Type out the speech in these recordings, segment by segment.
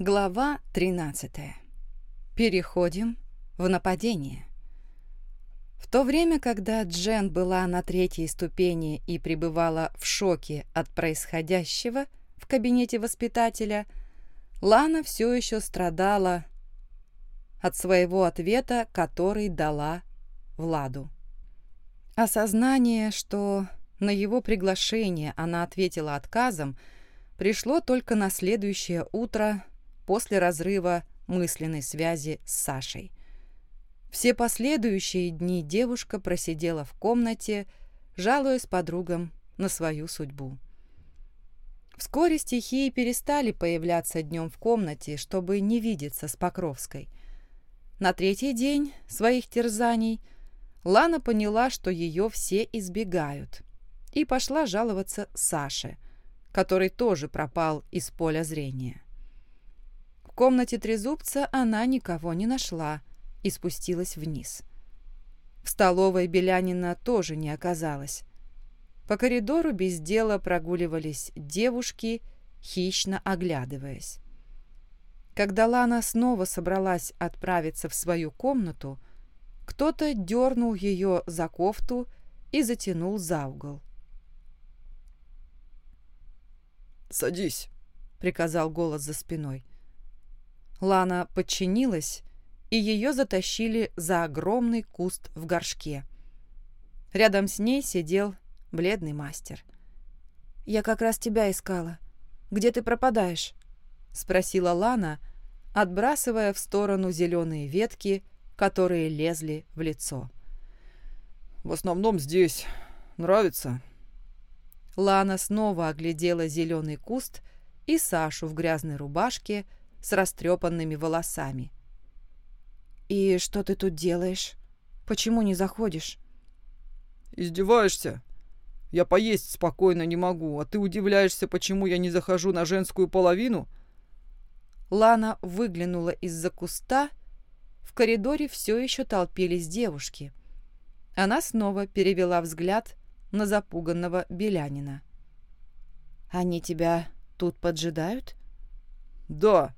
Глава 13. Переходим в нападение. В то время, когда Джен была на третьей ступени и пребывала в шоке от происходящего в кабинете воспитателя, Лана все еще страдала от своего ответа, который дала Владу. Осознание, что на его приглашение она ответила отказом, пришло только на следующее утро после разрыва мысленной связи с Сашей. Все последующие дни девушка просидела в комнате, жалуясь подругам на свою судьбу. Вскоре стихии перестали появляться днем в комнате, чтобы не видеться с Покровской. На третий день своих терзаний Лана поняла, что ее все избегают, и пошла жаловаться Саше, который тоже пропал из поля зрения комнате трезубца она никого не нашла и спустилась вниз. В столовой Белянина тоже не оказалось. По коридору без дела прогуливались девушки, хищно оглядываясь. Когда Лана снова собралась отправиться в свою комнату, кто-то дернул ее за кофту и затянул за угол. «Садись», — приказал голос за спиной. Лана подчинилась, и ее затащили за огромный куст в горшке. Рядом с ней сидел бледный мастер. «Я как раз тебя искала. Где ты пропадаешь?» — спросила Лана, отбрасывая в сторону зеленые ветки, которые лезли в лицо. «В основном здесь. Нравится?» Лана снова оглядела зеленый куст и Сашу в грязной рубашке, с растрепанными волосами. «И что ты тут делаешь? Почему не заходишь?» «Издеваешься? Я поесть спокойно не могу, а ты удивляешься, почему я не захожу на женскую половину?» Лана выглянула из-за куста. В коридоре все еще толпились девушки. Она снова перевела взгляд на запуганного Белянина. «Они тебя тут поджидают?» «Да.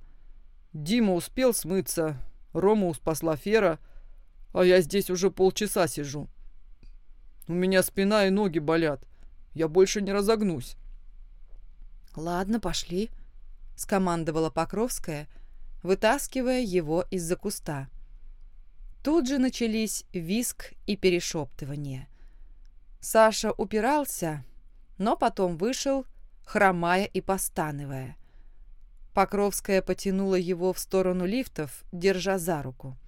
Дима успел смыться, Рома спасла Фера, а я здесь уже полчаса сижу. У меня спина и ноги болят. Я больше не разогнусь. «Ладно, пошли», — скомандовала Покровская, вытаскивая его из-за куста. Тут же начались виск и перешептывание. Саша упирался, но потом вышел, хромая и постанывая. Покровская потянула его в сторону лифтов, держа за руку.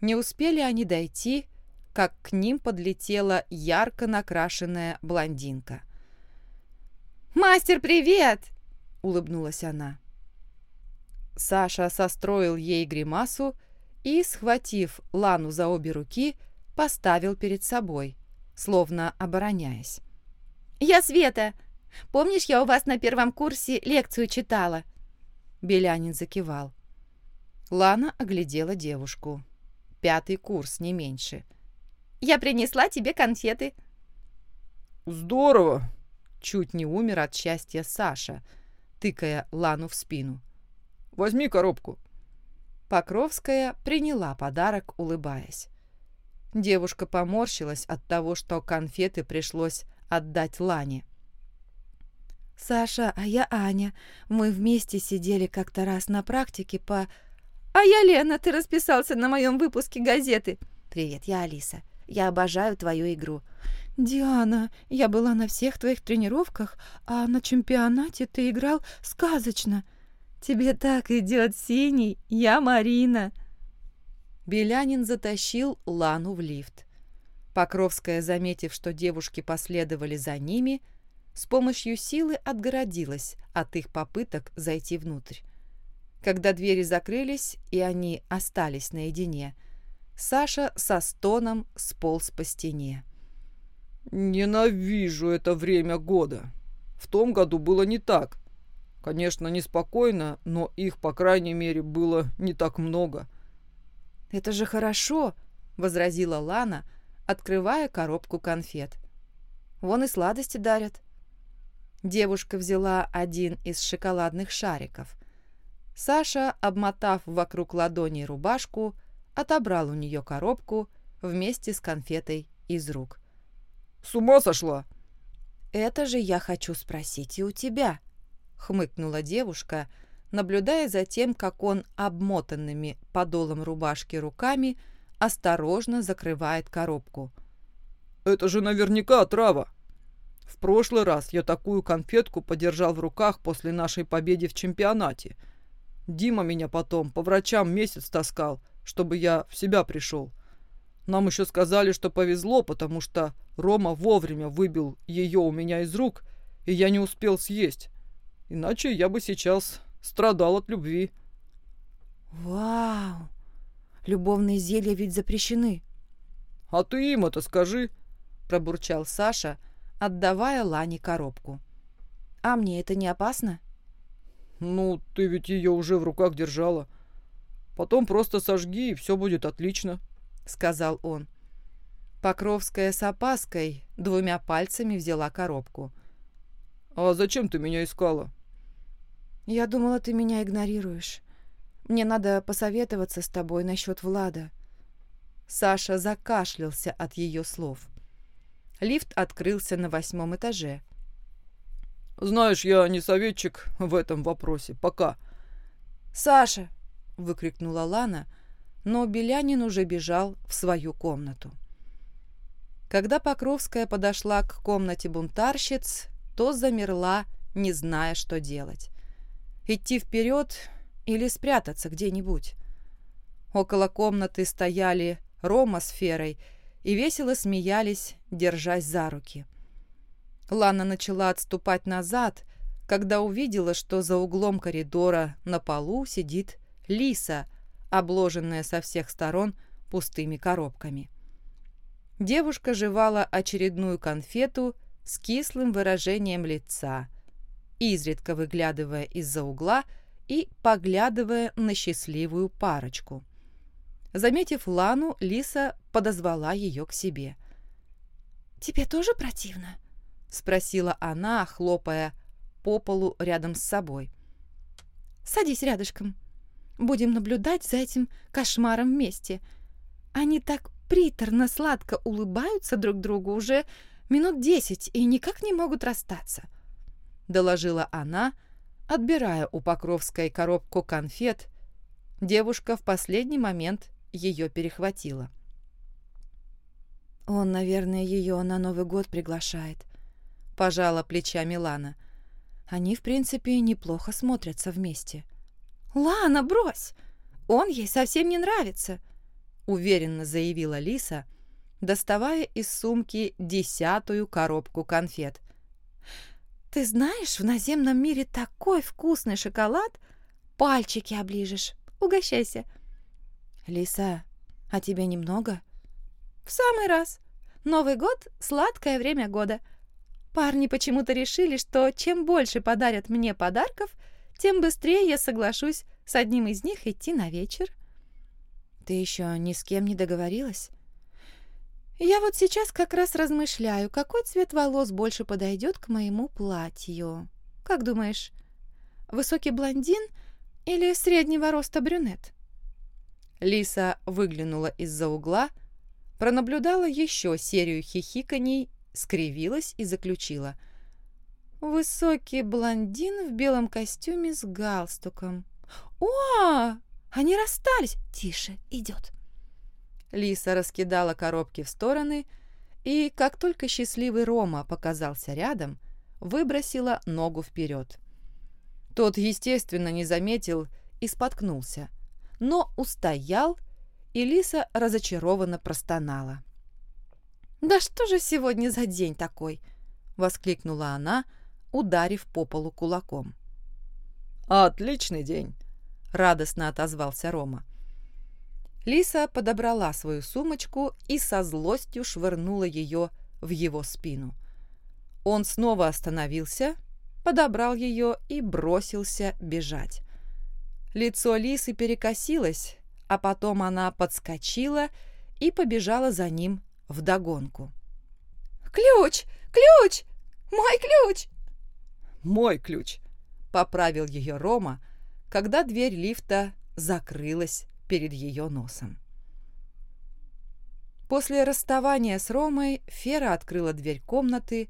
Не успели они дойти, как к ним подлетела ярко накрашенная блондинка. «Мастер, привет!» — улыбнулась она. Саша состроил ей гримасу и, схватив Лану за обе руки, поставил перед собой, словно обороняясь. «Я Света. Помнишь, я у вас на первом курсе лекцию читала? Белянин закивал. Лана оглядела девушку. Пятый курс, не меньше. «Я принесла тебе конфеты». «Здорово!» Чуть не умер от счастья Саша, тыкая Лану в спину. «Возьми коробку». Покровская приняла подарок, улыбаясь. Девушка поморщилась от того, что конфеты пришлось отдать Лане. «Саша, а я Аня. Мы вместе сидели как-то раз на практике по...» «А я Лена, ты расписался на моем выпуске газеты». «Привет, я Алиса. Я обожаю твою игру». «Диана, я была на всех твоих тренировках, а на чемпионате ты играл сказочно. Тебе так идет синий, я Марина». Белянин затащил Лану в лифт. Покровская, заметив, что девушки последовали за ними, — с помощью силы отгородилась от их попыток зайти внутрь. Когда двери закрылись, и они остались наедине, Саша со стоном сполз по стене. «Ненавижу это время года. В том году было не так. Конечно, неспокойно, но их, по крайней мере, было не так много». «Это же хорошо», — возразила Лана, открывая коробку конфет. «Вон и сладости дарят». Девушка взяла один из шоколадных шариков. Саша, обмотав вокруг ладони рубашку, отобрал у нее коробку вместе с конфетой из рук. «С ума сошла?» «Это же я хочу спросить и у тебя», — хмыкнула девушка, наблюдая за тем, как он обмотанными подолом рубашки руками осторожно закрывает коробку. «Это же наверняка трава. В прошлый раз я такую конфетку подержал в руках после нашей победы в чемпионате. Дима меня потом по врачам месяц таскал, чтобы я в себя пришел. Нам еще сказали, что повезло, потому что Рома вовремя выбил ее у меня из рук, и я не успел съесть. Иначе я бы сейчас страдал от любви. Вау! Любовные зелья ведь запрещены. А ты им это скажи, пробурчал Саша, отдавая Лане коробку. А мне это не опасно? Ну, ты ведь ее уже в руках держала. Потом просто сожги, и все будет отлично, сказал он. Покровская с опаской двумя пальцами взяла коробку. «А зачем ты меня искала?» «Я думала, ты меня игнорируешь. Мне надо посоветоваться с тобой насчет Влада». Саша закашлялся от ее слов. Лифт открылся на восьмом этаже. «Знаешь, я не советчик в этом вопросе. Пока». «Саша!» — выкрикнула Лана, но Белянин уже бежал в свою комнату. Когда Покровская подошла к комнате бунтарщиц, то замерла, не зная, что делать. Идти вперед или спрятаться где-нибудь. Около комнаты стояли Рома с Ферой и весело смеялись, держась за руки. Лана начала отступать назад, когда увидела, что за углом коридора на полу сидит Лиса, обложенная со всех сторон пустыми коробками. Девушка жевала очередную конфету с кислым выражением лица, изредка выглядывая из-за угла и поглядывая на счастливую парочку. Заметив Лану, Лиса подозвала ее к себе. «Тебе тоже противно?» — спросила она, хлопая по полу рядом с собой. «Садись рядышком. Будем наблюдать за этим кошмаром вместе. Они так приторно-сладко улыбаются друг другу уже минут десять и никак не могут расстаться», — доложила она, отбирая у Покровской коробку конфет. Девушка в последний момент ее перехватила. «Он, наверное, ее на Новый год приглашает», — пожала плечами Лана. «Они, в принципе, неплохо смотрятся вместе». «Лана, брось! Он ей совсем не нравится!» — уверенно заявила Лиса, доставая из сумки десятую коробку конфет. «Ты знаешь, в наземном мире такой вкусный шоколад! Пальчики оближешь. Угощайся!» «Лиса, а тебе немного?» «В самый раз. Новый год — сладкое время года. Парни почему-то решили, что чем больше подарят мне подарков, тем быстрее я соглашусь с одним из них идти на вечер». Ты еще ни с кем не договорилась? Я вот сейчас как раз размышляю, какой цвет волос больше подойдет к моему платью. Как думаешь, высокий блондин или среднего роста брюнет? Лиса выглянула из-за угла, пронаблюдала еще серию хихиканий, скривилась и заключила. «Высокий блондин в белом костюме с галстуком. О, они расстались. Тише, идет. Лиса раскидала коробки в стороны и, как только счастливый Рома показался рядом, выбросила ногу вперед. Тот, естественно, не заметил и споткнулся, но устоял, и Лиса разочарованно простонала. «Да что же сегодня за день такой?» — воскликнула она, ударив по полу кулаком. «Отличный день!» радостно отозвался Рома. Лиса подобрала свою сумочку и со злостью швырнула ее в его спину. Он снова остановился, подобрал ее и бросился бежать. Лицо Лисы перекосилось, а потом она подскочила и побежала за ним вдогонку. «Ключ! Ключ! Мой ключ!» «Мой ключ!» — поправил ее Рома, когда дверь лифта закрылась перед ее носом. После расставания с Ромой Фера открыла дверь комнаты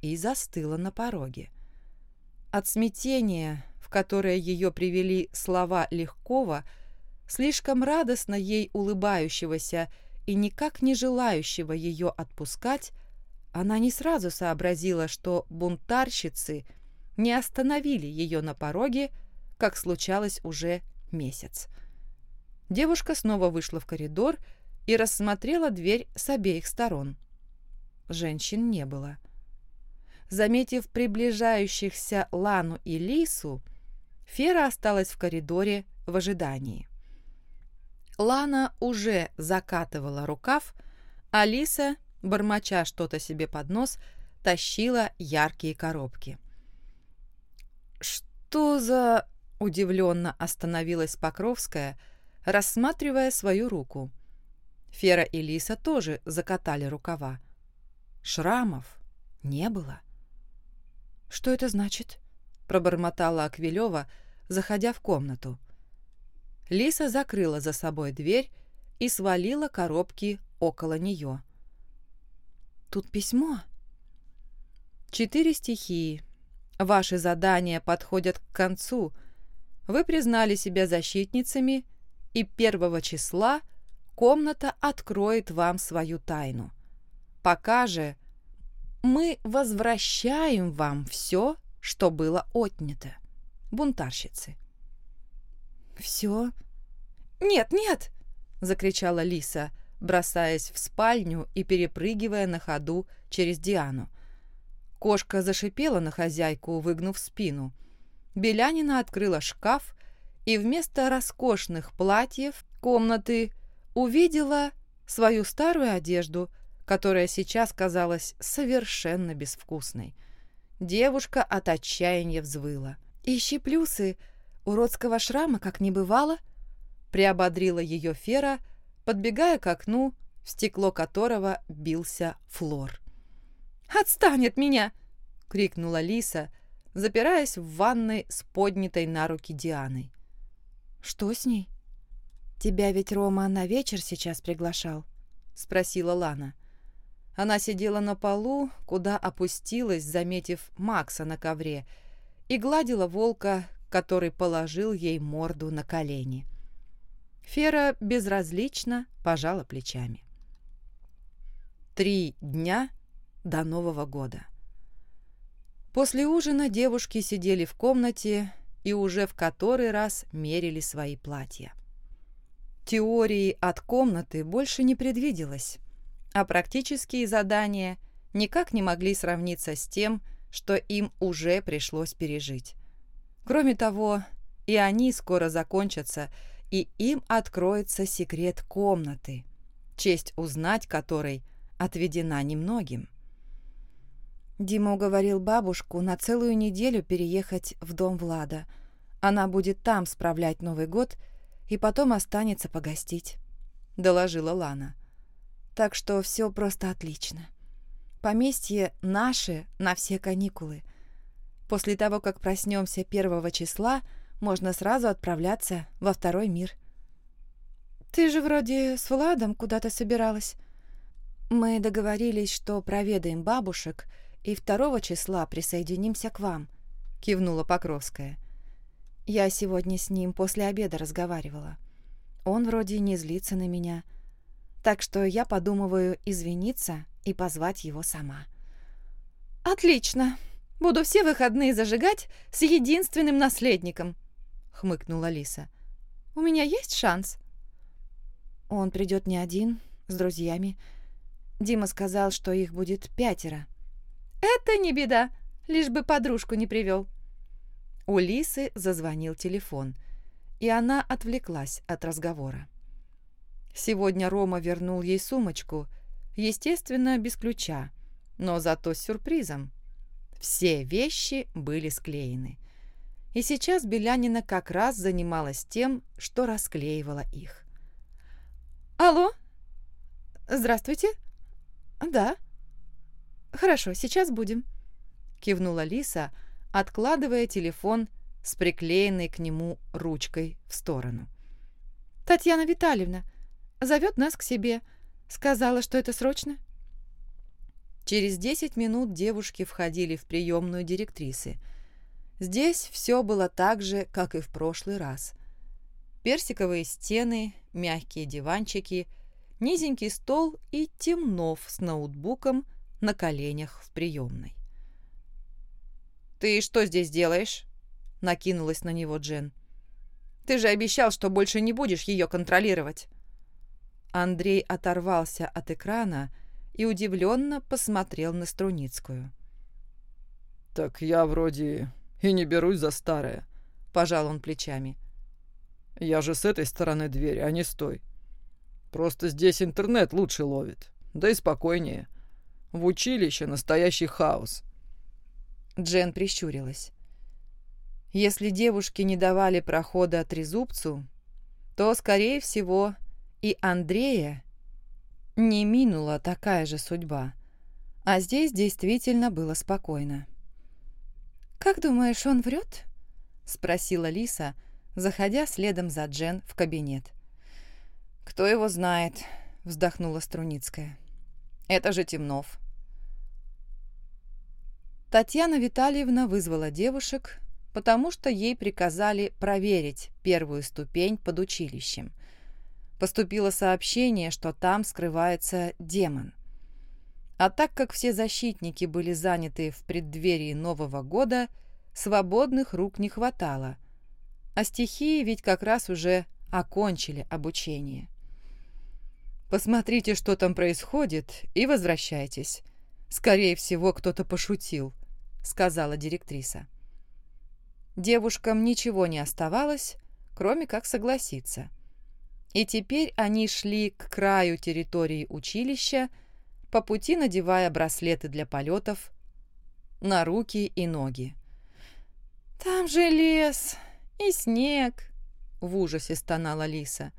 и застыла на пороге. От смятения, которое ее привели слова Легкова, слишком радостно ей улыбающегося и никак не желающего ее отпускать, она не сразу сообразила, что бунтарщицы не остановили ее на пороге, как случалось уже месяц. Девушка снова вышла в коридор и рассмотрела дверь с обеих сторон. Женщин не было. Заметив приближающихся Лану и Лису, Фера осталась в коридоре в ожидании. Лана уже закатывала рукав, а Лиса, бормоча что-то себе под нос, тащила яркие коробки. «Что за...» — удивленно остановилась Покровская, рассматривая свою руку. Фера и Лиса тоже закатали рукава. Шрамов не было. «Что это значит?» — пробормотала Аквилева, заходя в комнату. Лиса закрыла за собой дверь и свалила коробки около нее. «Тут письмо?» «Четыре стихии. Ваши задания подходят к концу. Вы признали себя защитницами, и первого числа комната откроет вам свою тайну. Пока же мы возвращаем вам все, что было отнято. Бунтарщицы. «Все?» «Нет, нет!» — закричала Лиса, бросаясь в спальню и перепрыгивая на ходу через Диану. Кошка зашипела на хозяйку, выгнув спину. Белянина открыла шкаф и вместо роскошных платьев комнаты увидела свою старую одежду, которая сейчас казалась совершенно безвкусной. Девушка от отчаяния взвыла. «Ищи плюсы!» уродского шрама как не бывало?» Приободрила ее Фера, подбегая к окну, в стекло которого бился флор. «Отстань от меня!» — крикнула Лиса, запираясь в ванной с поднятой на руки Дианой. «Что с ней?» «Тебя ведь Рома на вечер сейчас приглашал?» — спросила Лана. Она сидела на полу, куда опустилась, заметив Макса на ковре, и гладила волка, который положил ей морду на колени. Фера безразлично пожала плечами. Три дня до Нового года. После ужина девушки сидели в комнате и уже в который раз мерили свои платья. Теории от комнаты больше не предвиделось, а практические задания никак не могли сравниться с тем, что им уже пришлось пережить. Кроме того, и они скоро закончатся, и им откроется секрет комнаты, честь узнать которой отведена немногим. Дима уговорил бабушку на целую неделю переехать в дом Влада. Она будет там справлять Новый год и потом останется погостить, — доложила Лана. Так что все просто отлично. Поместье наше на все каникулы — После того, как проснемся первого числа, можно сразу отправляться во второй мир. «Ты же вроде с Владом куда-то собиралась». «Мы договорились, что проведаем бабушек и второго числа присоединимся к вам», — кивнула Покровская. «Я сегодня с ним после обеда разговаривала. Он вроде не злится на меня, так что я подумываю извиниться и позвать его сама». «Отлично!» Буду все выходные зажигать с единственным наследником», — хмыкнула Лиса. «У меня есть шанс?» «Он придет не один, с друзьями. Дима сказал, что их будет пятеро». «Это не беда, лишь бы подружку не привел». У Лисы зазвонил телефон, и она отвлеклась от разговора. Сегодня Рома вернул ей сумочку, естественно, без ключа, но зато с сюрпризом. Все вещи были склеены. И сейчас Белянина как раз занималась тем, что расклеивала их. «Алло? Здравствуйте? Да? Хорошо, сейчас будем», — кивнула Лиса, откладывая телефон с приклеенной к нему ручкой в сторону. «Татьяна Витальевна зовет нас к себе. Сказала, что это срочно?» Через десять минут девушки входили в приемную директрисы. Здесь все было так же, как и в прошлый раз. Персиковые стены, мягкие диванчики, низенький стол и темнов с ноутбуком на коленях в приемной. «Ты что здесь делаешь?» — накинулась на него Джен. «Ты же обещал, что больше не будешь ее контролировать». Андрей оторвался от экрана и удивленно посмотрел на Струницкую. «Так я вроде и не берусь за старое», — пожал он плечами. «Я же с этой стороны двери, а не с той. Просто здесь интернет лучше ловит, да и спокойнее. В училище настоящий хаос». Джен прищурилась. Если девушки не давали прохода трезубцу, то, скорее всего, и Андрея не минула такая же судьба. А здесь действительно было спокойно. «Как думаешь, он врет?» — спросила Лиса, заходя следом за Джен в кабинет. «Кто его знает?» — вздохнула Струницкая. «Это же Темнов. Татьяна Витальевна вызвала девушек, потому что ей приказали проверить первую ступень под училищем. Поступило сообщение, что там скрывается демон. А так как все защитники были заняты в преддверии Нового года, свободных рук не хватало. А стихии ведь как раз уже окончили обучение. Посмотрите, что там происходит, и возвращайтесь. Скорее всего, кто-то пошутил. — сказала директриса. Девушкам ничего не оставалось, кроме как согласиться. И теперь они шли к краю территории училища, по пути надевая браслеты для полетов на руки и ноги. «Там же лес и снег», — в ужасе стонала Лиса.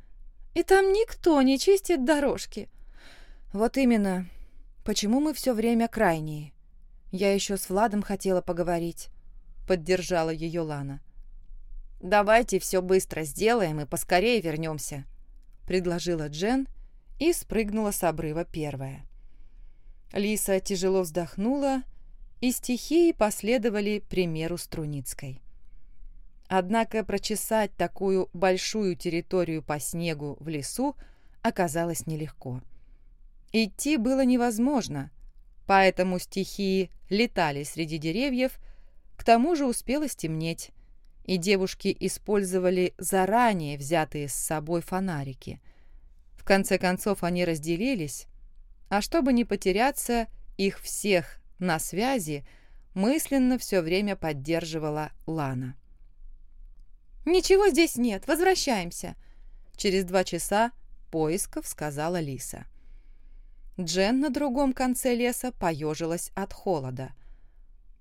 «И там никто не чистит дорожки». «Вот именно. Почему мы все время крайние?» Я еще с Владом хотела поговорить», — поддержала ее Лана. «Давайте все быстро сделаем и поскорее вернемся», — предложила Джен и спрыгнула с обрыва первая. Лиса тяжело вздохнула, и стихии последовали примеру Струницкой. Однако прочесать такую большую территорию по снегу в лесу оказалось нелегко. Идти было невозможно — поэтому стихии летали среди деревьев, к тому же успело стемнеть, и девушки использовали заранее взятые с собой фонарики. В конце концов они разделились, а чтобы не потеряться, их всех на связи мысленно все время поддерживала Лана. «Ничего здесь нет, возвращаемся», — через два часа поисков сказала Лиса. Джен на другом конце леса поежилась от холода.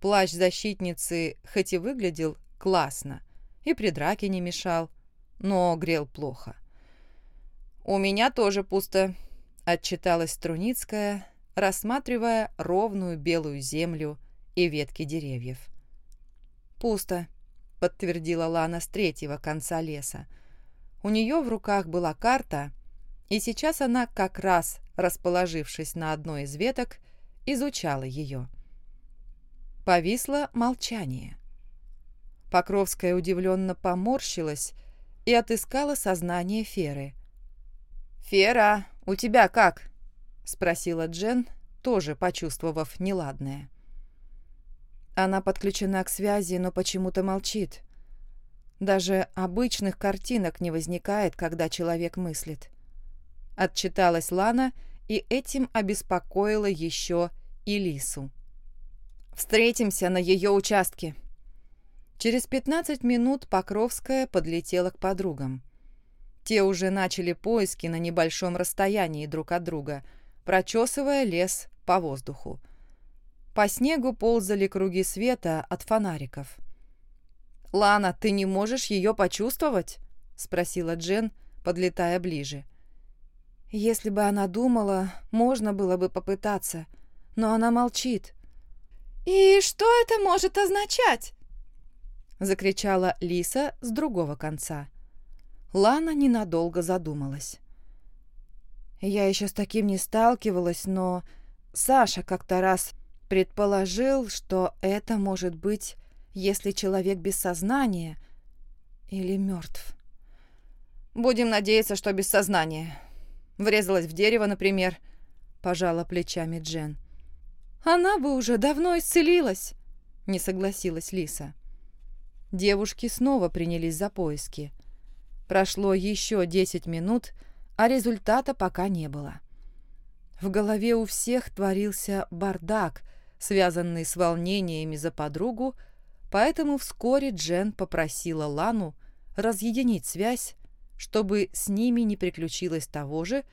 Плащ защитницы хоть и выглядел классно, и при драке не мешал, но грел плохо. «У меня тоже пусто», — отчиталась Струницкая, рассматривая ровную белую землю и ветки деревьев. «Пусто», — подтвердила Лана с третьего конца леса. У нее в руках была карта, и сейчас она как раз расположившись на одной из веток, изучала ее. Повисло молчание. Покровская удивленно поморщилась и отыскала сознание Феры. «Фера, у тебя как?» — спросила Джен, тоже почувствовав неладное. Она подключена к связи, но почему-то молчит. Даже обычных картинок не возникает, когда человек мыслит. Отчиталась Лана и этим обеспокоила еще и Лису. «Встретимся на ее участке». Через 15 минут Покровская подлетела к подругам. Те уже начали поиски на небольшом расстоянии друг от друга, прочесывая лес по воздуху. По снегу ползали круги света от фонариков. «Лана, ты не можешь ее почувствовать?» — спросила Джен, подлетая ближе. Если бы она думала, можно было бы попытаться, но она молчит. «И что это может означать?» Закричала Лиса с другого конца. Лана ненадолго задумалась. Я еще с таким не сталкивалась, но Саша как-то раз предположил, что это может быть, если человек без сознания или мертв. Будем надеяться, что без сознания. Врезалась в дерево, например, пожала плечами Джен. Она бы уже давно исцелилась, не согласилась Лиса. Девушки снова принялись за поиски. Прошло еще десять минут, а результата пока не было. В голове у всех творился бардак, связанный с волнениями за подругу, поэтому вскоре Джен попросила Лану разъединить связь, чтобы с ними не приключилось того же,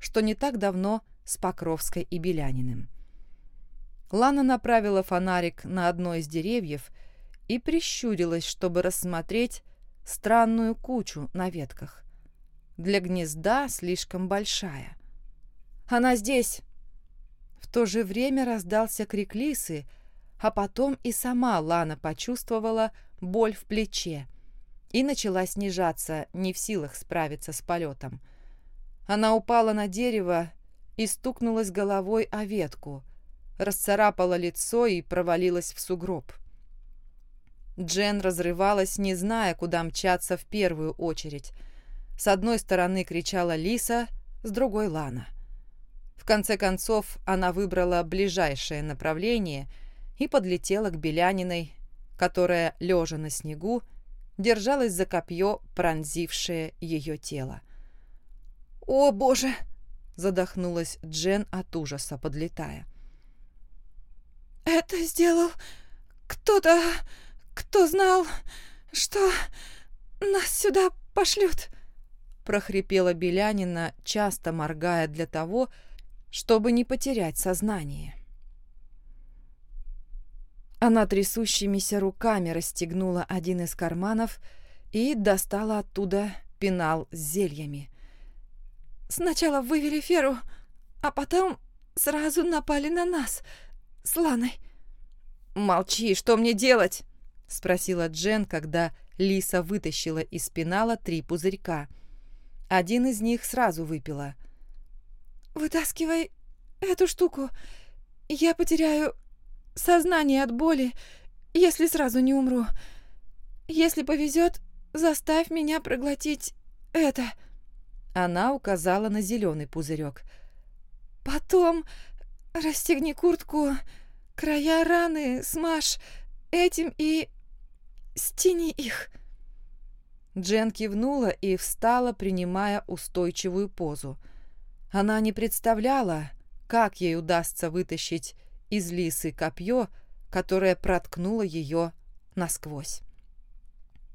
что не так давно с Покровской и Беляниным. Лана направила фонарик на одно из деревьев и прищурилась, чтобы рассмотреть странную кучу на ветках. Для гнезда слишком большая. «Она здесь!» В то же время раздался крик лисы, а потом и сама Лана почувствовала боль в плече и начала снижаться, не в силах справиться с полетом. Она упала на дерево и стукнулась головой о ветку, расцарапала лицо и провалилась в сугроб. Джен разрывалась, не зная, куда мчаться в первую очередь. С одной стороны кричала Лиса, с другой — Лана. В конце концов, она выбрала ближайшее направление и подлетела к Беляниной, которая, лежа на снегу, держалась за копье, пронзившее ее тело. «О, боже!» — задохнулась Джен от ужаса, подлетая. «Это сделал кто-то...» «Кто знал, что нас сюда пошлют?» прохрипела Белянина, часто моргая для того, чтобы не потерять сознание. Она трясущимися руками расстегнула один из карманов и достала оттуда пенал с зельями. «Сначала вывели Феру, а потом сразу напали на нас с Ланой». «Молчи, что мне делать?» — спросила Джен, когда Лиса вытащила из пенала три пузырька. Один из них сразу выпила. «Вытаскивай эту штуку. Я потеряю сознание от боли, если сразу не умру. Если повезет, заставь меня проглотить это». Она указала на зеленый пузырек. «Потом расстегни куртку, края раны смажь этим и Стяни их!» Джен кивнула и встала, принимая устойчивую позу. Она не представляла, как ей удастся вытащить из лисы копье, которое проткнуло ее насквозь.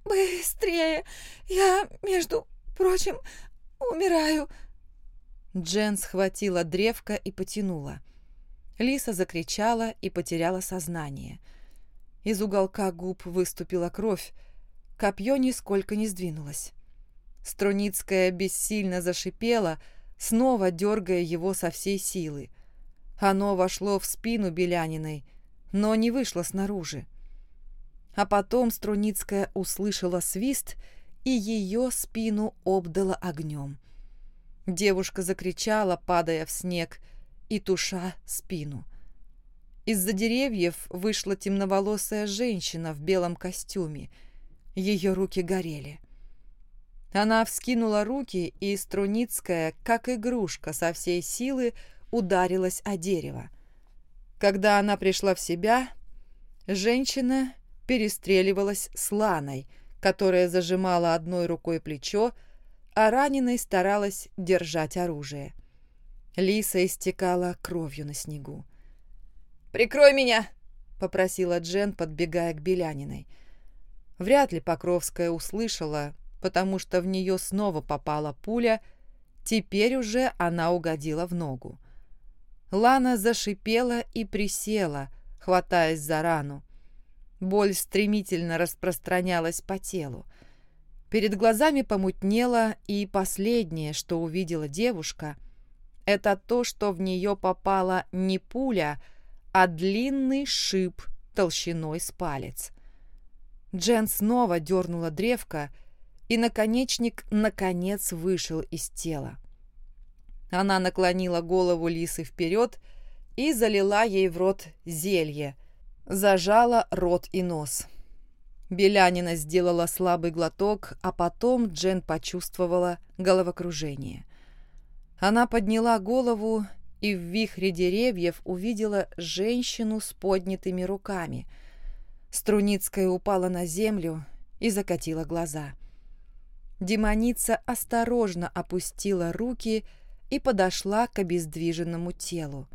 «Быстрее! Я, между прочим, умираю!» Джен схватила древко и потянула. Лиса закричала и потеряла сознание – из уголка губ выступила кровь. Копье нисколько не сдвинулось. Струницкая бессильно зашипела, снова дергая его со всей силы. Оно вошло в спину Беляниной, но не вышло снаружи. А потом Струницкая услышала свист, и ее спину обдало огнем. Девушка закричала, падая в снег, и туша спину. Из-за деревьев вышла темноволосая женщина в белом костюме. Ее руки горели. Она вскинула руки, и Струницкая, как игрушка со всей силы, ударилась о дерево. Когда она пришла в себя, женщина перестреливалась с Ланой, которая зажимала одной рукой плечо, а раненой старалась держать оружие. Лиса истекала кровью на снегу. «Прикрой меня!» — попросила Джен, подбегая к Беляниной. Вряд ли Покровская услышала, потому что в нее снова попала пуля, теперь уже она угодила в ногу. Лана зашипела и присела, хватаясь за рану. Боль стремительно распространялась по телу. Перед глазами помутнело, и последнее, что увидела девушка, это то, что в нее попала не пуля, а длинный шип толщиной с палец. Джен снова дернула древко, и наконечник наконец вышел из тела. Она наклонила голову лисы вперед и залила ей в рот зелье, зажала рот и нос. Белянина сделала слабый глоток, а потом Джен почувствовала головокружение. Она подняла голову и в вихре деревьев увидела женщину с поднятыми руками. Струницкая упала на землю и закатила глаза. Демоница осторожно опустила руки и подошла к обездвиженному телу.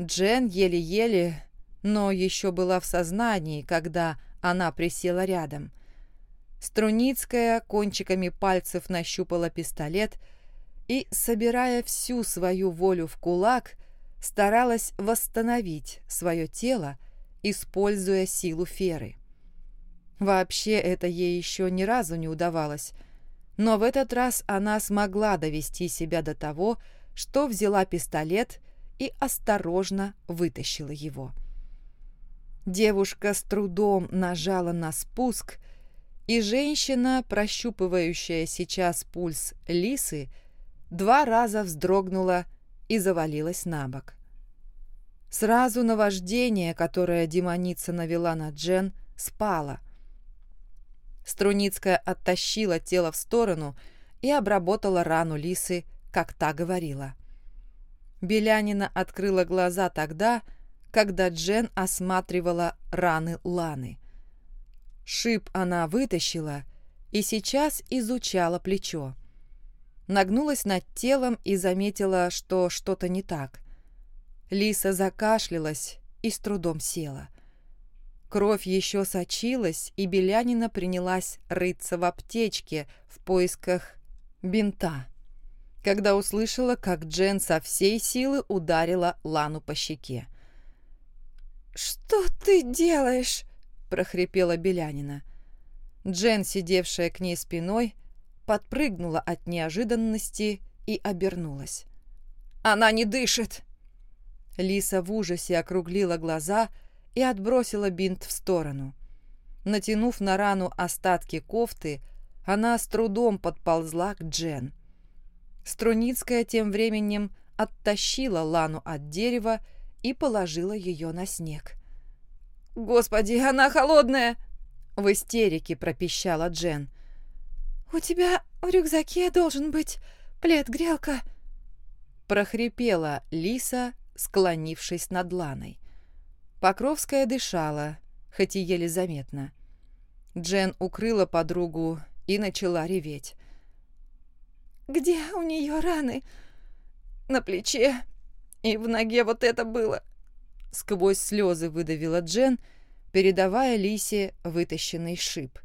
Джен еле-еле, но еще была в сознании, когда она присела рядом. Струницкая кончиками пальцев нащупала пистолет — и, собирая всю свою волю в кулак, старалась восстановить свое тело, используя силу Феры. Вообще это ей еще ни разу не удавалось, но в этот раз она смогла довести себя до того, что взяла пистолет и осторожно вытащила его. Девушка с трудом нажала на спуск, и женщина, прощупывающая сейчас пульс лисы, два раза вздрогнула и завалилась на бок. Сразу наваждение, которое демоница навела на Джен, спало. Струницкая оттащила тело в сторону и обработала рану лисы, как та говорила. Белянина открыла глаза тогда, когда Джен осматривала раны Ланы. Шип она вытащила и сейчас изучала плечо нагнулась над телом и заметила, что что-то не так. Лиса закашлялась и с трудом села. Кровь еще сочилась, и Белянина принялась рыться в аптечке в поисках бинта, когда услышала, как Джен со всей силы ударила Лану по щеке. «Что ты делаешь?» – прохрипела Белянина. Джен, сидевшая к ней спиной, – подпрыгнула от неожиданности и обернулась. «Она не дышит!» Лиса в ужасе округлила глаза и отбросила бинт в сторону. Натянув на рану остатки кофты, она с трудом подползла к Джен. Струницкая тем временем оттащила Лану от дерева и положила ее на снег. «Господи, она холодная!» — в истерике пропищала Джен. «У тебя в рюкзаке должен быть плед-грелка», — прохрипела Лиса, склонившись над Ланой. Покровская дышала, хоть и еле заметно. Джен укрыла подругу и начала реветь. «Где у нее раны?» «На плече и в ноге вот это было!» Сквозь слезы выдавила Джен, передавая Лисе вытащенный шип.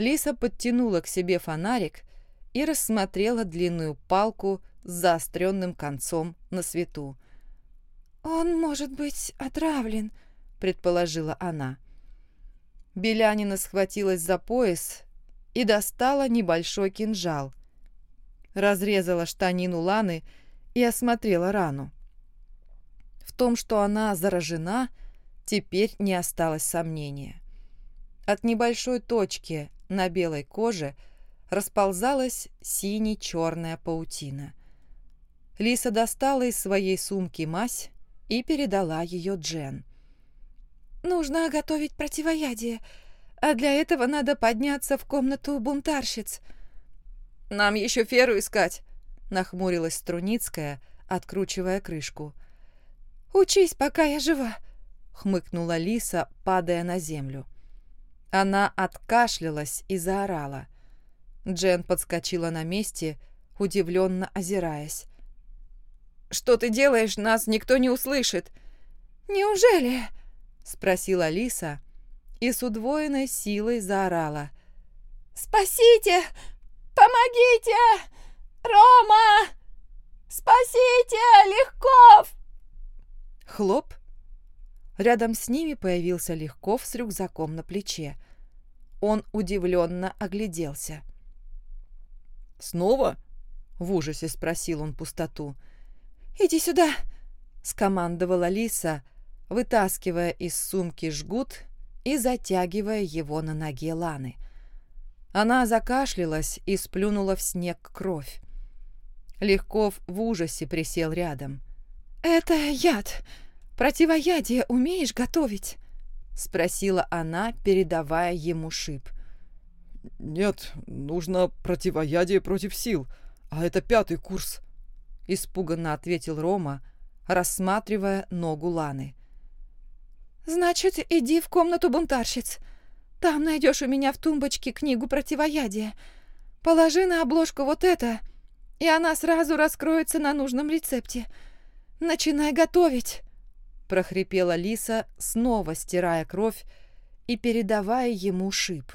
Лиса подтянула к себе фонарик и рассмотрела длинную палку с заостренным концом на свету. «Он может быть отравлен», — предположила она. Белянина схватилась за пояс и достала небольшой кинжал. Разрезала штанину Ланы и осмотрела рану. В том, что она заражена, теперь не осталось сомнения. От небольшой точки на белой коже расползалась сине-черная паутина. Лиса достала из своей сумки мазь и передала ее Джен. «Нужно готовить противоядие, а для этого надо подняться в комнату бунтарщиц». «Нам еще феру искать», — нахмурилась Струницкая, откручивая крышку. «Учись, пока я жива», — хмыкнула Лиса, падая на землю. Она откашлялась и заорала. Джен подскочила на месте, удивленно озираясь. «Что ты делаешь? Нас никто не услышит!» «Неужели?» — спросила Лиса и с удвоенной силой заорала. «Спасите! Помогите! Рома! Спасите! Легков!» Хлоп! Рядом с ними появился Легков с рюкзаком на плече. Он удивленно огляделся. «Снова?» — в ужасе спросил он пустоту. «Иди сюда!» — скомандовала Лиса, вытаскивая из сумки жгут и затягивая его на ноге Ланы. Она закашлялась и сплюнула в снег кровь. Легков в ужасе присел рядом. «Это яд. Противоядие умеешь готовить?» — спросила она, передавая ему шип. «Нет, нужно противоядие против сил, а это пятый курс», — испуганно ответил Рома, рассматривая ногу Ланы. «Значит, иди в комнату бунтарщиц. Там найдешь у меня в тумбочке книгу противоядия. Положи на обложку вот это, и она сразу раскроется на нужном рецепте. Начинай готовить!» Прохрипела Лиса, снова стирая кровь и передавая ему шип.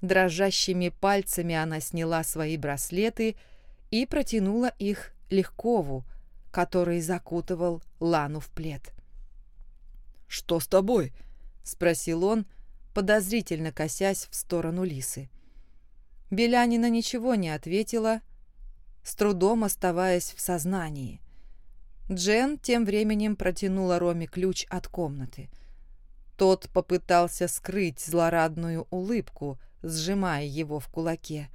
Дрожащими пальцами она сняла свои браслеты и протянула их Легкову, который закутывал Лану в плед. «Что с тобой?» — спросил он, подозрительно косясь в сторону Лисы. Белянина ничего не ответила, с трудом оставаясь в сознании. Джен тем временем протянула Роме ключ от комнаты. Тот попытался скрыть злорадную улыбку, сжимая его в кулаке.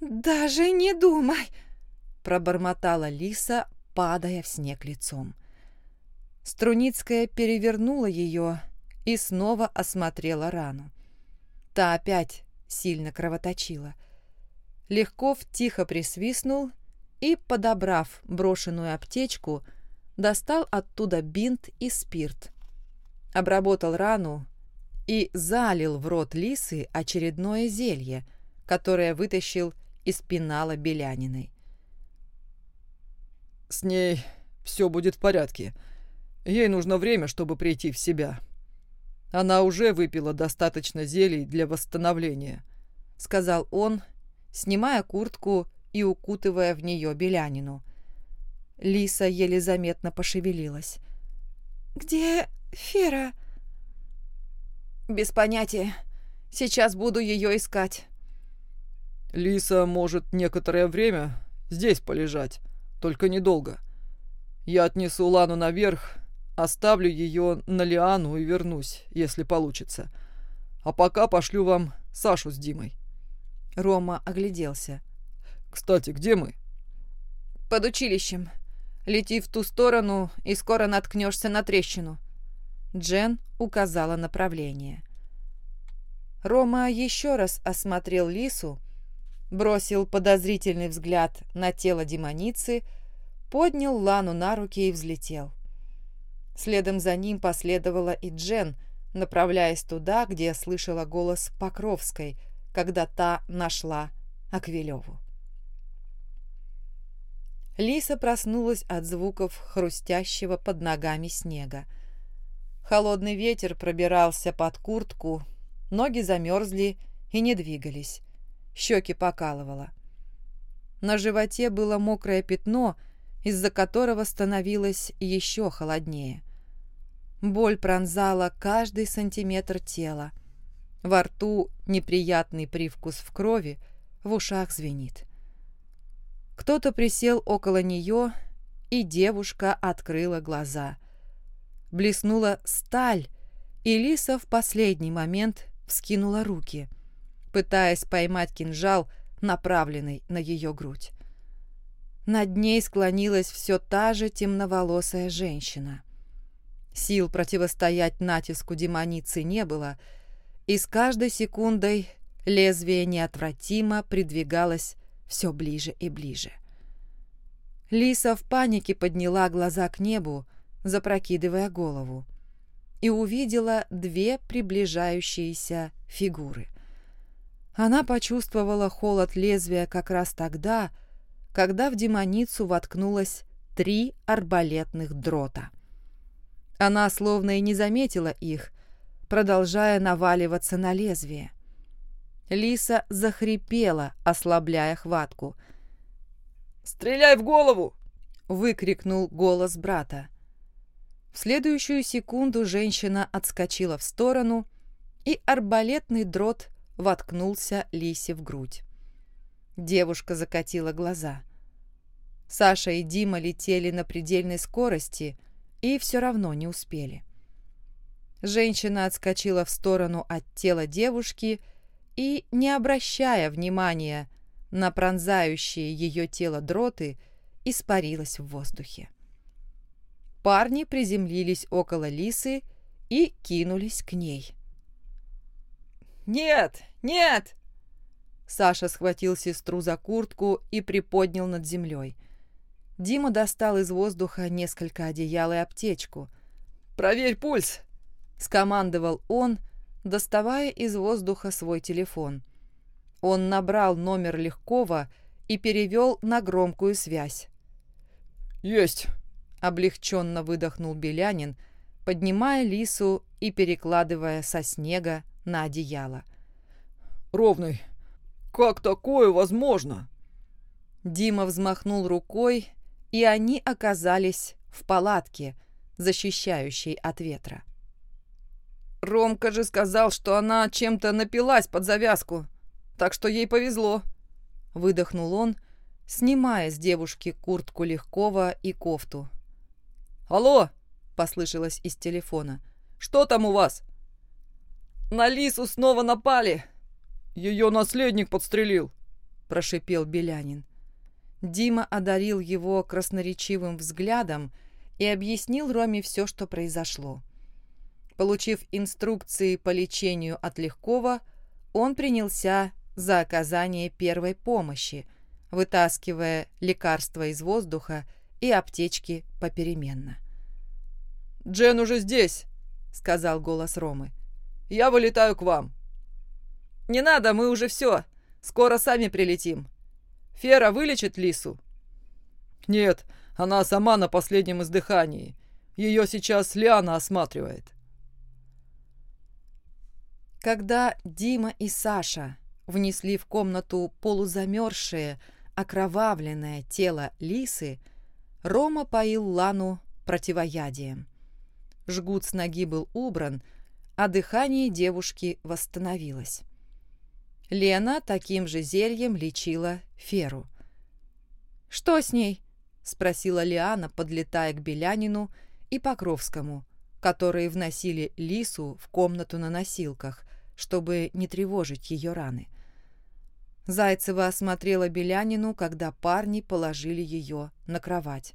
«Даже не думай!» — пробормотала Лиса, падая в снег лицом. Струницкая перевернула ее и снова осмотрела рану. Та опять сильно кровоточила. Легков тихо присвистнул и, подобрав брошенную аптечку, достал оттуда бинт и спирт. Обработал рану и залил в рот лисы очередное зелье, которое вытащил из пенала Беляниной. «С ней все будет в порядке», Ей нужно время, чтобы прийти в себя. Она уже выпила достаточно зелий для восстановления», — сказал он, снимая куртку и укутывая в нее белянину. Лиса еле заметно пошевелилась. «Где Фера?» «Без понятия. Сейчас буду ее искать». «Лиса может некоторое время здесь полежать, только недолго. Я отнесу Лану наверх, Оставлю ее на Лиану и вернусь, если получится. А пока пошлю вам Сашу с Димой». Рома огляделся. «Кстати, где мы?» «Под училищем. Лети в ту сторону, и скоро наткнешься на трещину». Джен указала направление. Рома еще раз осмотрел Лису, бросил подозрительный взгляд на тело демоницы, поднял Лану на руки и взлетел. Следом за ним последовала и Джен, направляясь туда, где слышала голос Покровской, когда та нашла Аквилеву. Лиса проснулась от звуков хрустящего под ногами снега. Холодный ветер пробирался под куртку, ноги замерзли и не двигались. Щеки покалывало. На животе было мокрое пятно, из-за которого становилось еще холоднее. Боль пронзала каждый сантиметр тела. Во рту неприятный привкус в крови, в ушах звенит. Кто-то присел около нее, и девушка открыла глаза. Блеснула сталь, и Лиса в последний момент вскинула руки, пытаясь поймать кинжал, направленный на ее грудь. Над ней склонилась все та же темноволосая женщина. Сил противостоять натиску демоницы не было, и с каждой секундой лезвие неотвратимо придвигалось все ближе и ближе. Лиса в панике подняла глаза к небу, запрокидывая голову, и увидела две приближающиеся фигуры. Она почувствовала холод лезвия как раз тогда, когда в демоницу воткнулось три арбалетных дрота. Она словно и не заметила их, продолжая наваливаться на лезвие. Лиса захрипела, ослабляя хватку. «Стреляй в голову!» — выкрикнул голос брата. В следующую секунду женщина отскочила в сторону, и арбалетный дрот воткнулся Лисе в грудь. Девушка закатила глаза. Саша и Дима летели на предельной скорости — и все равно не успели. Женщина отскочила в сторону от тела девушки и, не обращая внимания на пронзающие ее тело дроты, испарилась в воздухе. Парни приземлились около лисы и кинулись к ней. «Нет! Нет!» Саша схватил сестру за куртку и приподнял над землей. Дима достал из воздуха несколько одеял и аптечку. «Проверь пульс!» — скомандовал он, доставая из воздуха свой телефон. Он набрал номер Легкова и перевел на громкую связь. «Есть!» — облегченно выдохнул Белянин, поднимая лису и перекладывая со снега на одеяло. «Ровный. Как такое возможно?» Дима взмахнул рукой, и они оказались в палатке, защищающей от ветра. Ромка же сказал, что она чем-то напилась под завязку, так что ей повезло. Выдохнул он, снимая с девушки куртку Легкова и кофту. «Алло!» — послышалось из телефона. «Что там у вас?» «На Лису снова напали!» «Ее наследник подстрелил!» — прошипел Белянин. Дима одарил его красноречивым взглядом и объяснил Роме все, что произошло. Получив инструкции по лечению от Легкова, он принялся за оказание первой помощи, вытаскивая лекарства из воздуха и аптечки попеременно. «Джен уже здесь», — сказал голос Ромы. «Я вылетаю к вам». «Не надо, мы уже все. Скоро сами прилетим. Фера вылечит Лису?» «Нет, она сама на последнем издыхании. Ее сейчас Лиана осматривает». Когда Дима и Саша внесли в комнату полузамерзшее, окровавленное тело лисы, Рома поил Лану противоядием. Жгут с ноги был убран, а дыхание девушки восстановилось. Лена таким же зельем лечила Феру. «Что с ней?» — спросила Лиана, подлетая к Белянину и Покровскому, которые вносили Лису в комнату на носилках, чтобы не тревожить ее раны. Зайцева осмотрела Белянину, когда парни положили ее на кровать.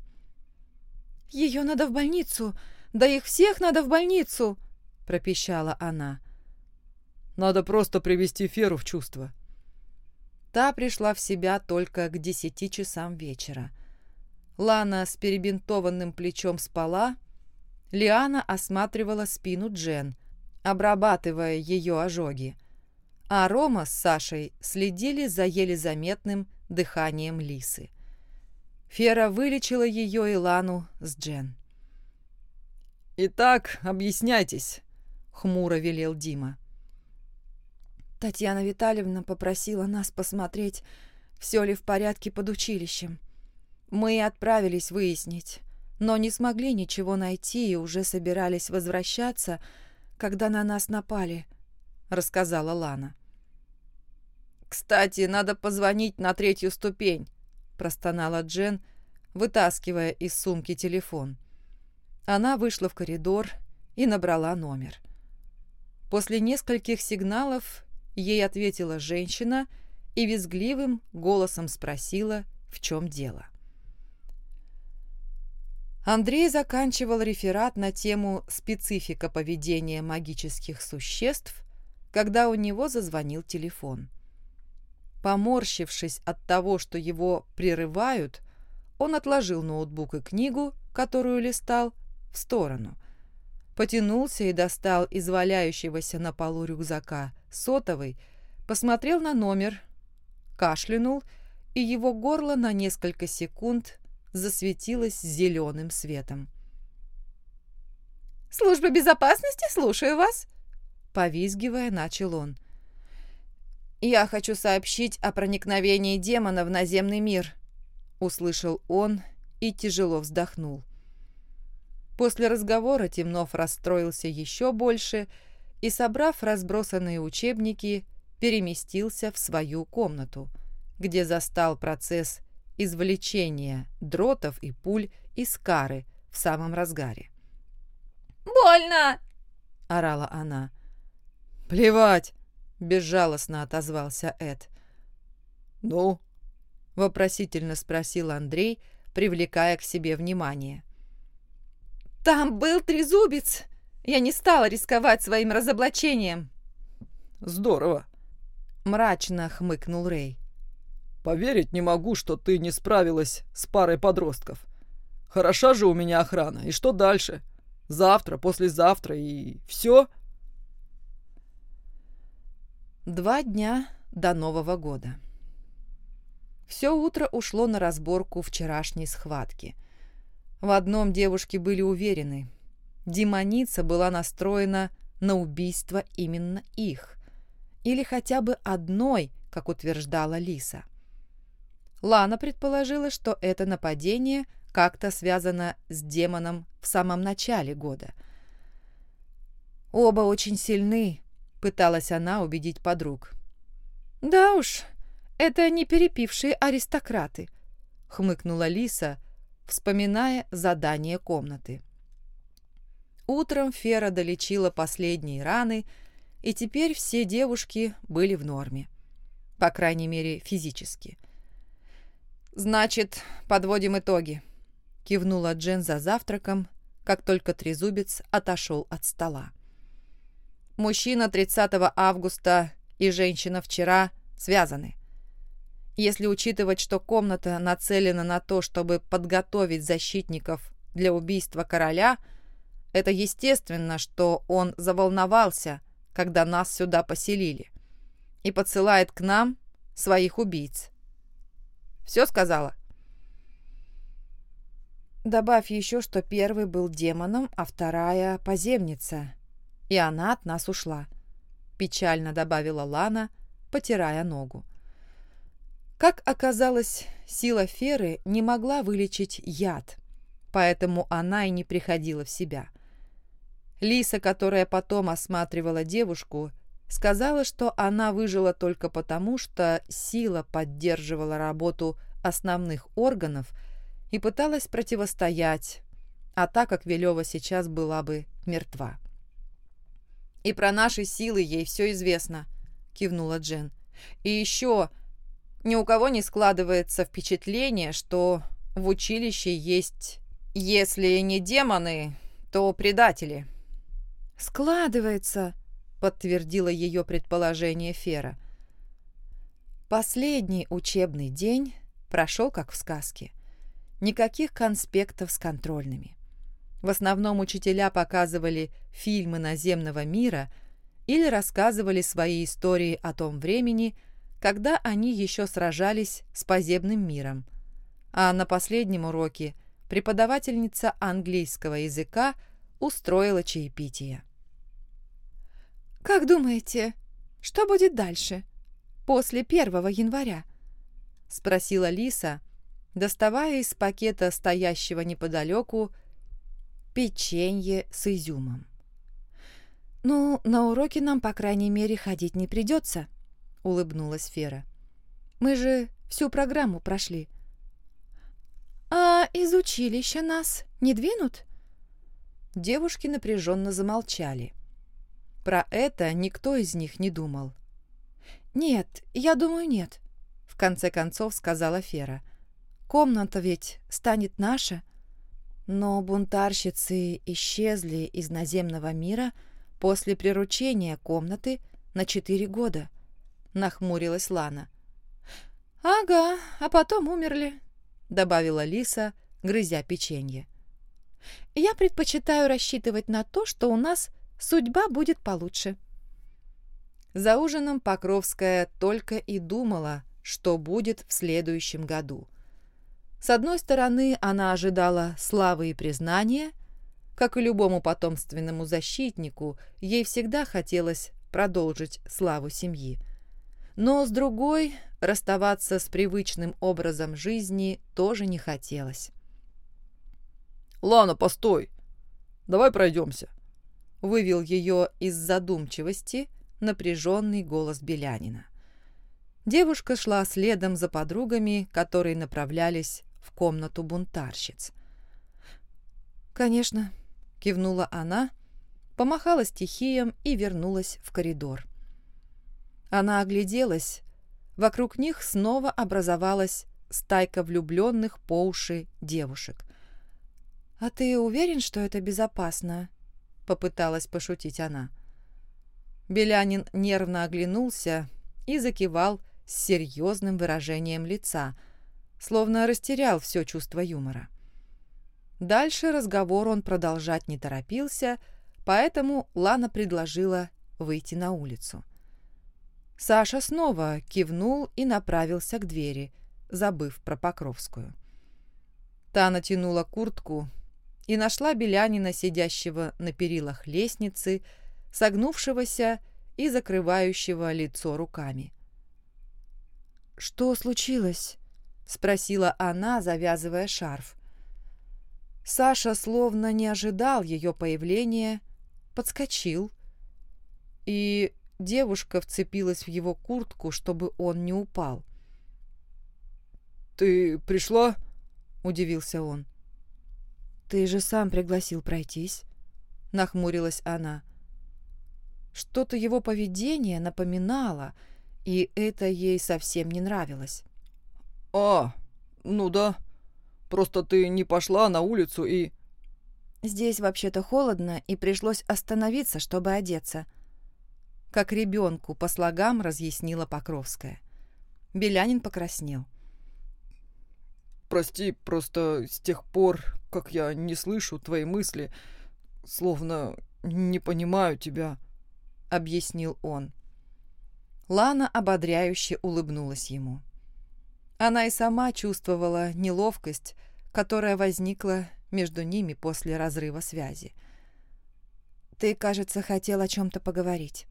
«Ее надо в больницу! Да их всех надо в больницу!» — пропищала она. «Надо просто привести Феру в чувство». Та пришла в себя только к десяти часам вечера. Лана с перебинтованным плечом спала, Лиана осматривала спину Джен, обрабатывая ее ожоги, а Рома с Сашей следили за еле заметным дыханием Лисы. Фера вылечила ее и Лану с Джен. «Итак, объясняйтесь», — хмуро велел Дима. Татьяна Витальевна попросила нас посмотреть, все ли в порядке под училищем. Мы и отправились выяснить, но не смогли ничего найти и уже собирались возвращаться, когда на нас напали», — рассказала Лана. «Кстати, надо позвонить на третью ступень», — простонала Джен, вытаскивая из сумки телефон. Она вышла в коридор и набрала номер. После нескольких сигналов ей ответила женщина и визгливым голосом спросила, в чем дело. Андрей заканчивал реферат на тему «Специфика поведения магических существ», когда у него зазвонил телефон. Поморщившись от того, что его прерывают, он отложил ноутбук и книгу, которую листал, в сторону. Потянулся и достал из валяющегося на полу рюкзака сотовый, посмотрел на номер, кашлянул, и его горло на несколько секунд засветилась зеленым светом. «Служба безопасности, слушаю вас!» Повизгивая, начал он. «Я хочу сообщить о проникновении демона в наземный мир», услышал он и тяжело вздохнул. После разговора Темнов расстроился еще больше и, собрав разбросанные учебники, переместился в свою комнату, где застал процесс извлечения дротов и пуль из кары в самом разгаре. «Больно!» орала она. «Плевать!» — безжалостно отозвался Эд. «Ну?» — вопросительно спросил Андрей, привлекая к себе внимание. «Там был трезубец! Я не стала рисковать своим разоблачением!» «Здорово!» — мрачно хмыкнул Рэй. «Поверить не могу, что ты не справилась с парой подростков. Хороша же у меня охрана. И что дальше? Завтра, послезавтра и все?» Два дня до Нового года. Все утро ушло на разборку вчерашней схватки. В одном девушки были уверены. Демоница была настроена на убийство именно их. Или хотя бы одной, как утверждала Лиса. Лана предположила, что это нападение как-то связано с демоном в самом начале года. «Оба очень сильны», — пыталась она убедить подруг. «Да уж, это не перепившие аристократы», — хмыкнула Лиса, вспоминая задание комнаты. Утром Фера долечила последние раны, и теперь все девушки были в норме. По крайней мере, физически. «Значит, подводим итоги», — кивнула Джен за завтраком, как только трезубец отошел от стола. Мужчина 30 августа и женщина вчера связаны. Если учитывать, что комната нацелена на то, чтобы подготовить защитников для убийства короля, это естественно, что он заволновался, когда нас сюда поселили, и подсылает к нам своих убийц. Все сказала? Добавь еще, что первый был демоном, а вторая — поземница, и она от нас ушла. Печально добавила Лана, потирая ногу. Как оказалось, сила Феры не могла вылечить яд, поэтому она и не приходила в себя. Лиса, которая потом осматривала девушку, сказала, что она выжила только потому, что сила поддерживала работу основных органов и пыталась противостоять, а так как Велева сейчас была бы мертва. «И про наши силы ей все известно», — кивнула Джен. «И еще ни у кого не складывается впечатление, что в училище есть, если не демоны, то предатели. «Складывается», — подтвердила ее предположение Фера. Последний учебный день прошел как в сказке. Никаких конспектов с контрольными. В основном учителя показывали фильмы наземного мира или рассказывали свои истории о том времени, когда они еще сражались с поземным миром. А на последнем уроке преподавательница английского языка устроила чаепитие. «Как думаете, что будет дальше, после первого января?» — спросила Лиса, доставая из пакета, стоящего неподалеку, печенье с изюмом. «Ну, на уроки нам, по крайней мере, ходить не придется», — улыбнулась Фера. «Мы же всю программу прошли». «А из училища нас не двинут?» Девушки напряженно замолчали. Про это никто из них не думал. «Нет, я думаю, нет», — в конце концов сказала Фера. «Комната ведь станет наша». Но бунтарщицы исчезли из наземного мира после приручения комнаты на четыре года. — нахмурилась Лана. «Ага, а потом умерли», — добавила Лиса, грызя печенье. «Я предпочитаю рассчитывать на то, что у нас судьба будет получше». За ужином Покровская только и думала, что будет в следующем году. С одной стороны, она ожидала славы и признания. Как и любому потомственному защитнику, ей всегда хотелось продолжить славу семьи. Но, с другой, расставаться с привычным образом жизни тоже не хотелось. «Лана, постой! Давай пройдемся!» Вывел ее из задумчивости напряженный голос Белянина. Девушка шла следом за подругами, которые направлялись в комнату бунтарщиц. «Конечно», — кивнула она, помахала стихиям и вернулась в коридор. Она огляделась. Вокруг них снова образовалась стайка влюбленных по уши девушек. «А ты уверен, что это безопасно?» — попыталась пошутить она. Белянин нервно оглянулся и закивал с серьезным выражением лица, словно растерял все чувство юмора. Дальше разговор он продолжать не торопился, поэтому Лана предложила выйти на улицу. Саша снова кивнул и направился к двери, забыв про Покровскую. Та натянула куртку и нашла Белянина, сидящего на перилах лестницы, согнувшегося и закрывающего лицо руками. «Что случилось?» — спросила она, завязывая шарф. Саша словно не ожидал ее появления, подскочил, и девушка вцепилась в его куртку, чтобы он не упал. «Ты пришла?» — удивился он. «Ты же сам пригласил пройтись», — нахмурилась она. Что-то его поведение напоминало, и это ей совсем не нравилось. «А, ну да», Просто ты не пошла на улицу и...» «Здесь вообще-то холодно, и пришлось остановиться, чтобы одеться», как ребенку по слогам разъяснила Покровская. Белянин покраснел. «Прости, просто с тех пор, как я не слышу твои мысли, словно не понимаю тебя», — объяснил он. Лана ободряюще улыбнулась ему. Она и сама чувствовала неловкость, которая возникла между ними после разрыва связи. «Ты, кажется, хотел о чем-то поговорить».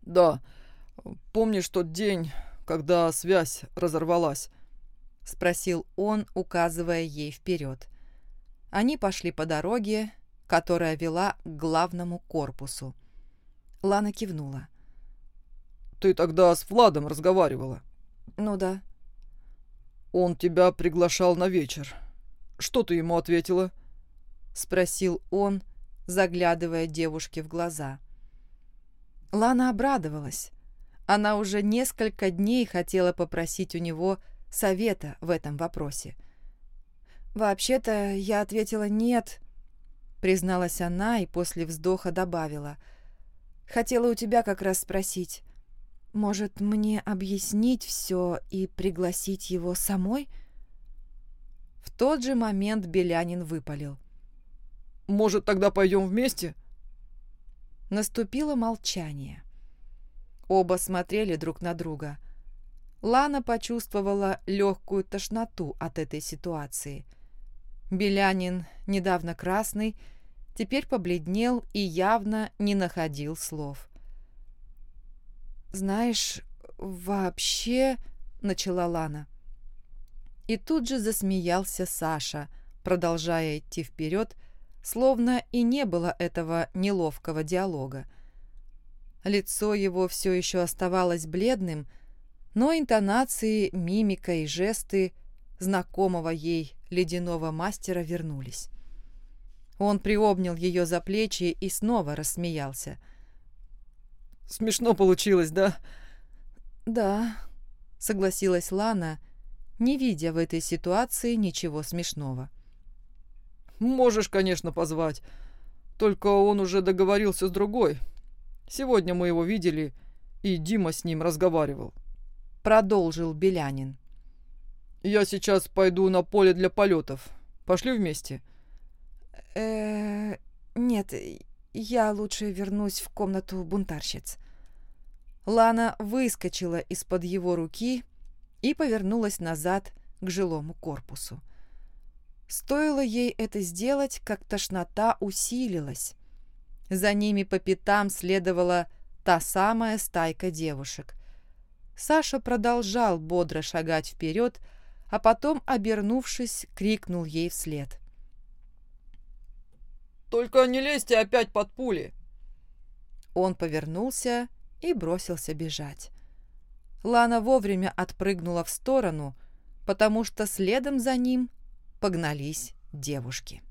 «Да. Помнишь тот день, когда связь разорвалась?» — спросил он, указывая ей вперед. Они пошли по дороге, которая вела к главному корпусу. Лана кивнула. «Ты тогда с Владом разговаривала?» «Ну да». «Он тебя приглашал на вечер. Что ты ему ответила?» Спросил он, заглядывая девушке в глаза. Лана обрадовалась. Она уже несколько дней хотела попросить у него совета в этом вопросе. «Вообще-то я ответила «нет», — призналась она и после вздоха добавила. «Хотела у тебя как раз спросить, может, мне объяснить все и пригласить его самой? В тот же момент Белянин выпалил. «Может, тогда пойдем вместе?» Наступило молчание. Оба смотрели друг на друга. Лана почувствовала легкую тошноту от этой ситуации. Белянин, недавно красный, теперь побледнел и явно не находил слов. «Знаешь, вообще...» — начала Лана. И тут же засмеялся Саша, продолжая идти вперед, словно и не было этого неловкого диалога. Лицо его все еще оставалось бледным, но интонации, мимика и жесты знакомого ей ледяного мастера вернулись. Он приобнял ее за плечи и снова рассмеялся — Смешно получилось, да?» «Да», — согласилась Лана, не видя в этой ситуации ничего смешного. «Можешь, конечно, позвать. Только он уже договорился с другой. Сегодня мы его видели, и Дима с ним разговаривал». Продолжил Белянин. «Я сейчас пойду на поле для полетов. Пошли вместе?» э нет, я лучше вернусь в комнату бунтарщиц. Лана выскочила из-под его руки и повернулась назад к жилому корпусу. Стоило ей это сделать, как тошнота усилилась. За ними по пятам следовала та самая стайка девушек. Саша продолжал бодро шагать вперед, а потом, обернувшись, крикнул ей вслед. Только не лезьте опять под пули!» Он повернулся и бросился бежать. Лана вовремя отпрыгнула в сторону, потому что следом за ним погнались девушки.